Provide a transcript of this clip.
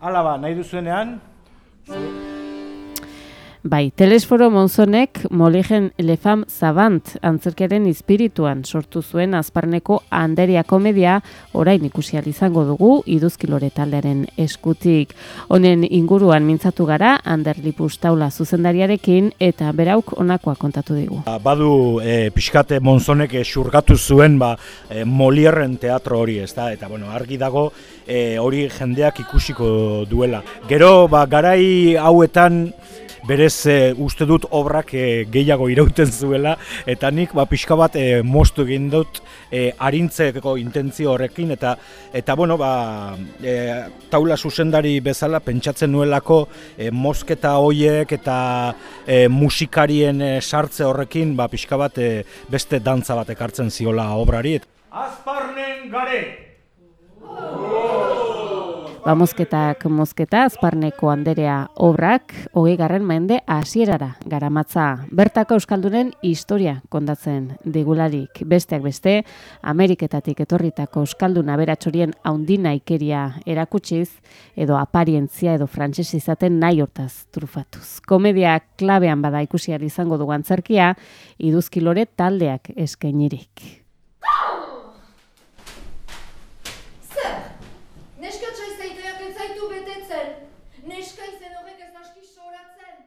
Alaba, nahi duzuenean, Bai, Telesforo Monzonek Moligen Elefam Zabant antzerkeren espirituan sortu zuen azparneko Anderia komedia orain ikusi izango dugu iduzkilore taldearen eskutik. Honen inguruan mintzatu gara Anderlipus taula zuzendariarekin eta berauk onakoa kontatu digu. Ba, badu e, pixkate Monzonek e, xurgatu zuen ba, e, Molierren teatro hori, ez da? Eta bueno, argi dago e, hori jendeak ikusiko duela. Gero, ba, garai hauetan berez e, uste dut obrak e, gehiago irauten zuela eta nik ba, pixka bat e, mostu egin dut e, arintzeko intentzio horrekin eta eta bueno ba, e, taula zuzendari bezala pentsatzen nuelako e, mosketa hoiek eta e, musikarien e, sartze horrekin ba, pixka bat e, beste dantza bat ekartzen ziola obrari. Azparnen gare! Ba, mozketak mozketa, azparneko anderea obrak, hogei garren mende hasierara garamatza. Bertako Euskaldunen historia kondatzen digularik. Besteak beste, Ameriketatik etorritako Euskaldun aberatxorien haundina ikeria erakutsiz, edo aparientzia edo frantses izaten nahi hortaz trufatuz. Komedia klabean bada ikusiar izango dugu antzerkia, iduzkilore taldeak eskainirik.